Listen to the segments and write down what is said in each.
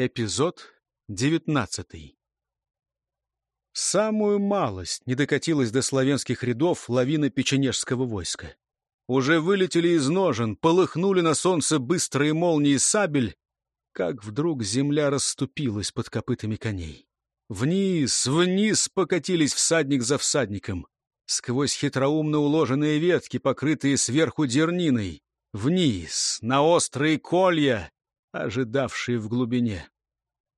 Эпизод девятнадцатый. Самую малость не докатилась до славянских рядов лавина печенежского войска. Уже вылетели из ножен, полыхнули на солнце быстрые молнии сабель, как вдруг земля расступилась под копытами коней. Вниз, вниз покатились всадник за всадником, сквозь хитроумно уложенные ветки, покрытые сверху дерниной, вниз, на острые колья, ожидавшие в глубине.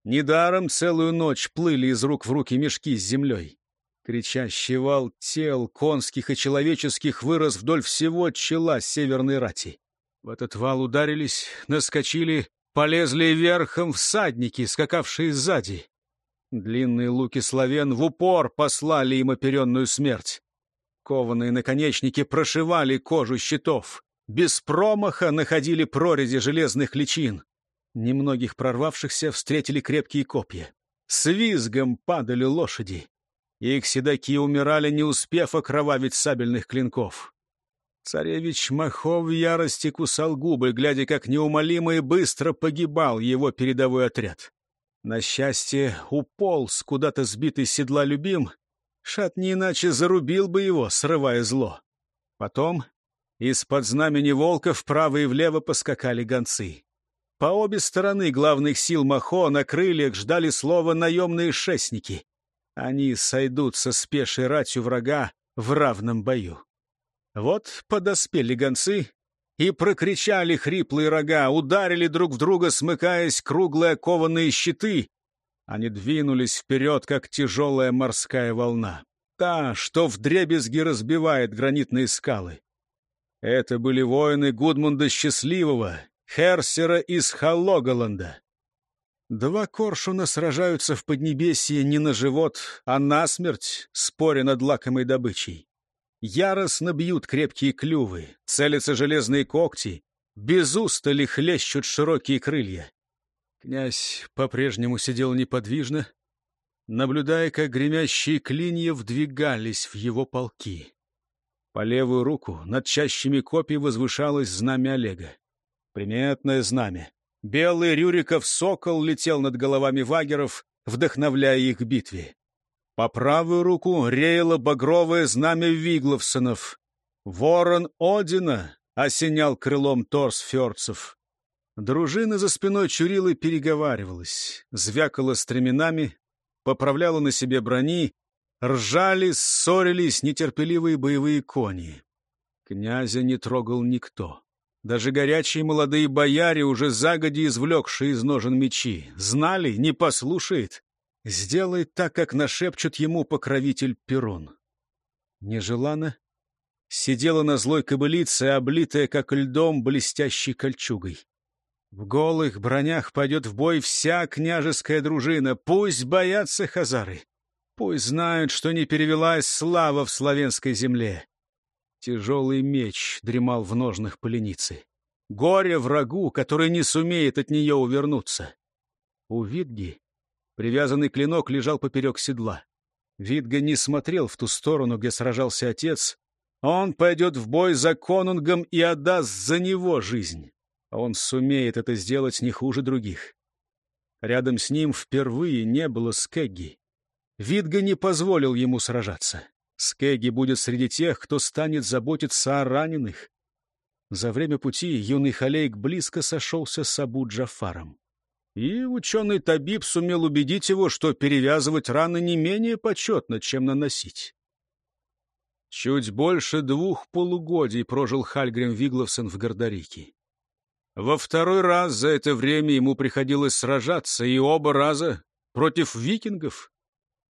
Недаром целую ночь плыли из рук в руки мешки с землей. Кричащий вал тел, конских и человеческих, вырос вдоль всего чела северной рати. В этот вал ударились, наскочили, полезли верхом всадники, скакавшие сзади. Длинные луки славян в упор послали им оперенную смерть. Кованые наконечники прошивали кожу щитов. Без промаха находили прорези железных личин. Немногих прорвавшихся встретили крепкие копья. С визгом падали лошади. Их седаки умирали, не успев окровавить сабельных клинков. Царевич Махов в ярости кусал губы, глядя, как неумолимо и быстро погибал его передовой отряд. На счастье, уполз куда-то сбитый седла любим. Шат не иначе зарубил бы его, срывая зло. Потом из-под знамени волка вправо и влево поскакали гонцы. По обе стороны главных сил Махо на крыльях ждали слова наемные шестники. Они сойдутся с пешей ратью врага в равном бою. Вот подоспели гонцы и прокричали хриплые рога, ударили друг в друга, смыкаясь круглые кованые щиты. Они двинулись вперед, как тяжелая морская волна. Та, что вдребезги разбивает гранитные скалы. Это были воины Гудмунда Счастливого, Херсера из Халлоголанда. Два коршуна сражаются в Поднебесье не на живот, а на смерть, споря над лакомой добычей. Яростно бьют крепкие клювы, целятся железные когти, без устали хлещут широкие крылья. Князь по-прежнему сидел неподвижно, наблюдая, как гремящие клинья вдвигались в его полки. По левую руку над чащими копий возвышалось знамя Олега. Приметное знамя. Белый Рюриков сокол летел над головами вагеров, вдохновляя их к битве. По правую руку реяло багровое знамя Вигловсонов. Ворон Одина осенял крылом торс ферцев. Дружина за спиной Чурилы переговаривалась, звякала стременами, поправляла на себе брони, ржали, ссорились нетерпеливые боевые кони. Князя не трогал никто. Даже горячие молодые бояре, уже загоди извлекшие из ножен мечи, знали, не послушает. Сделает так, как нашепчет ему покровитель Перун. Нежеланно сидела на злой кобылице, облитая, как льдом, блестящей кольчугой. В голых бронях пойдет в бой вся княжеская дружина. Пусть боятся хазары. Пусть знают, что не перевелась слава в славянской земле. Тяжелый меч дремал в ножнах поленицы. Горе врагу, который не сумеет от нее увернуться. У Витги привязанный клинок лежал поперек седла. Витга не смотрел в ту сторону, где сражался отец. Он пойдет в бой за конунгом и отдаст за него жизнь. Он сумеет это сделать не хуже других. Рядом с ним впервые не было Скегги. Витга не позволил ему сражаться. Скеги будет среди тех, кто станет заботиться о раненых. За время пути юный Халейк близко сошелся с Абу Джафаром. И ученый Табиб сумел убедить его, что перевязывать раны не менее почетно, чем наносить. Чуть больше двух полугодий прожил Хальгрим Вигловсон в Гордарике. Во второй раз за это время ему приходилось сражаться, и оба раза против викингов.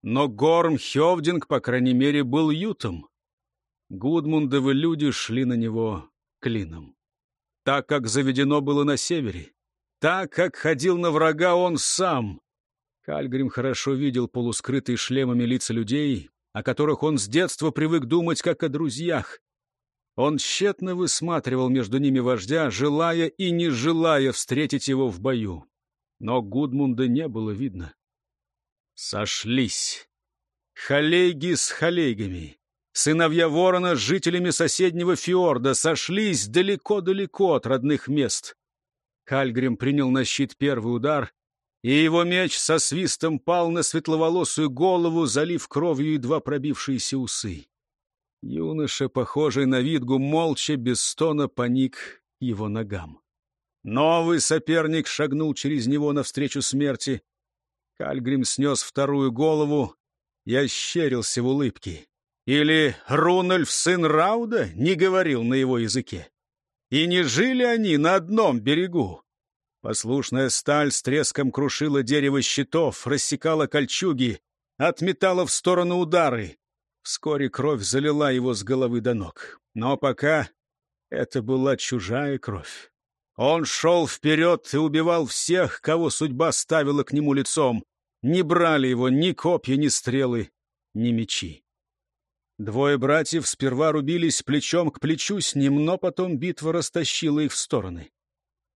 Но Горм Хевдинг, по крайней мере, был ютом. Гудмундовы люди шли на него клином. Так, как заведено было на севере. Так, как ходил на врага он сам. Кальгрим хорошо видел полускрытые шлемами лица людей, о которых он с детства привык думать, как о друзьях. Он тщетно высматривал между ними вождя, желая и не желая встретить его в бою. Но Гудмунда не было видно. Сошлись. Халейги с халейгами. Сыновья ворона с жителями соседнего фьорда сошлись далеко-далеко от родных мест. Хальгрим принял на щит первый удар. и его меч со свистом пал на светловолосую голову, залив кровью едва пробившиеся усы. Юноша, похожий на Видгу, молча, без стона поник его ногам. Новый соперник шагнул через него навстречу смерти. Кальгрим снес вторую голову и ощерился в улыбке. Или Рунольф, сын Рауда, не говорил на его языке. И не жили они на одном берегу. Послушная сталь с треском крушила дерево щитов, рассекала кольчуги, отметала в сторону удары. Вскоре кровь залила его с головы до ног. Но пока это была чужая кровь. Он шел вперед и убивал всех, кого судьба ставила к нему лицом. Не брали его ни копья, ни стрелы, ни мечи. Двое братьев сперва рубились плечом к плечу с ним, но потом битва растащила их в стороны.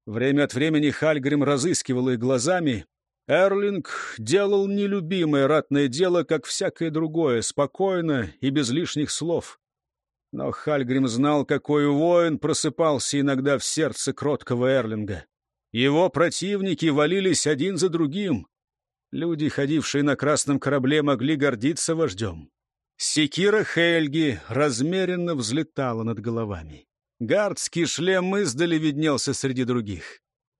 Время от времени Хальгрим разыскивал их глазами. Эрлинг делал нелюбимое ратное дело, как всякое другое, спокойно и без лишних слов. Но Хальгрим знал, какой воин просыпался иногда в сердце кроткого Эрлинга. Его противники валились один за другим. Люди, ходившие на красном корабле, могли гордиться вождем. Секира Хельги размеренно взлетала над головами. Гардский шлем издали виднелся среди других.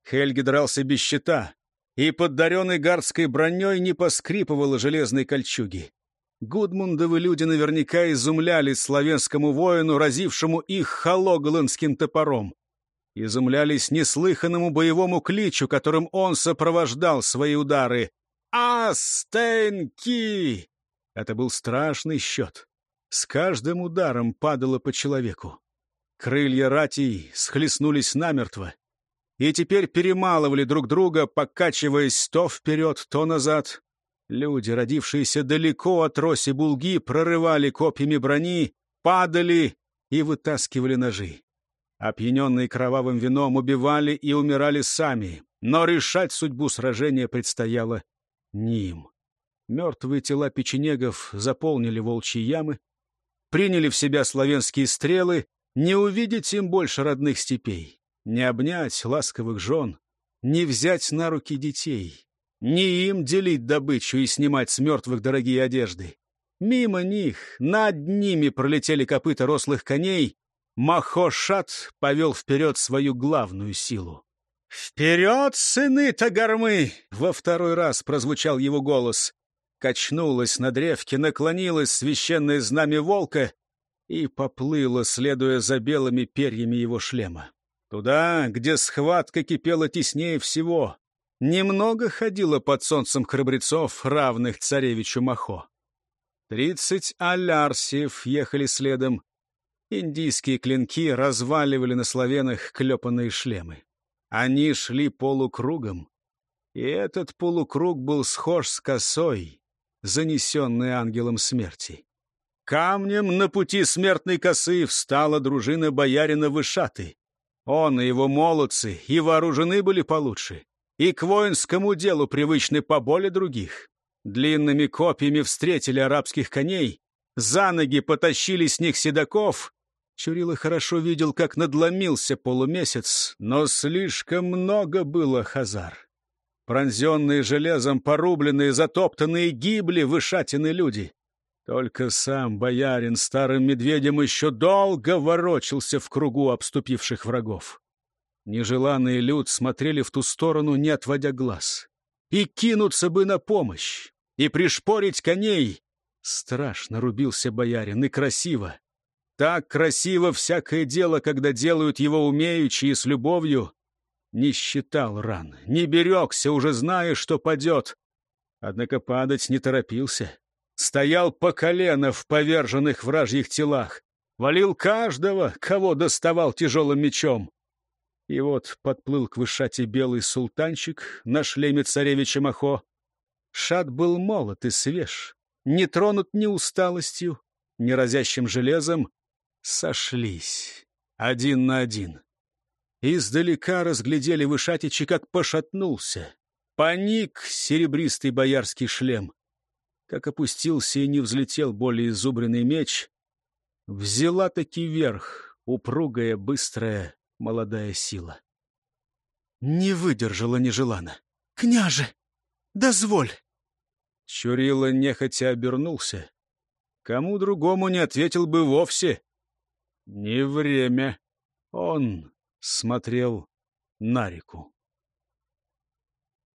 Хельги дрался без щита, и поддаренный гардской броней не поскрипывало железной кольчуги. Гудмундовы люди наверняка изумлялись славянскому воину, разившему их хологоланским топором. Изумлялись неслыханному боевому кличу, которым он сопровождал свои удары. «Астенки!» Это был страшный счет. С каждым ударом падало по человеку. Крылья ратий схлестнулись намертво и теперь перемалывали друг друга, покачиваясь то вперед, то назад. Люди, родившиеся далеко от роси булги, прорывали копьями брони, падали и вытаскивали ножи. Опьяненные кровавым вином убивали и умирали сами, но решать судьбу сражения предстояло не им. Мертвые тела печенегов заполнили волчьи ямы, приняли в себя славянские стрелы не увидеть им больше родных степей, не обнять ласковых жен, не взять на руки детей, не им делить добычу и снимать с мертвых дорогие одежды. Мимо них, над ними пролетели копыта рослых коней, Махошат повел вперед свою главную силу. «Вперед, сыны Тагармы!» — во второй раз прозвучал его голос. Качнулась на древке, наклонилась священное знамя волка, и поплыла, следуя за белыми перьями его шлема. Туда, где схватка кипела теснее всего. Немного ходило под солнцем храбрецов, равных царевичу Махо. Тридцать алярсиев ехали следом. Индийские клинки разваливали на славянах клепанные шлемы. Они шли полукругом, и этот полукруг был схож с косой, занесенной ангелом смерти. Камнем на пути смертной косы встала дружина боярина Вышаты. Он и его молодцы и вооружены были получше, и к воинскому делу привычны поболе других. Длинными копьями встретили арабских коней, за ноги потащили с них седаков. Чурила хорошо видел, как надломился полумесяц, но слишком много было хазар. Пронзенные железом, порубленные, затоптанные, гибли вышатины люди. Только сам боярин старым медведем еще долго ворочался в кругу обступивших врагов. Нежеланный люд смотрели в ту сторону, не отводя глаз. И кинуться бы на помощь, и пришпорить коней. Страшно рубился боярин, и красиво. Так красиво всякое дело, когда делают его умеючи и с любовью. Не считал ран, не берегся, уже зная, что падет. Однако падать не торопился стоял по колено в поверженных вражьих телах, валил каждого, кого доставал тяжелым мечом. И вот подплыл к вышате белый султанчик на шлеме царевича Махо. Шат был молод и свеж, не тронут ни усталостью, ни разящим железом. Сошлись один на один. Издалека разглядели вышатичи, как пошатнулся. Паник серебристый боярский шлем как опустился и не взлетел более изубренный меч, взяла таки верх упругая, быстрая, молодая сила. Не выдержала нежелана. «Княже!» дозволь!» Чурила нехотя обернулся. Кому другому не ответил бы вовсе. Не время. Он смотрел на реку.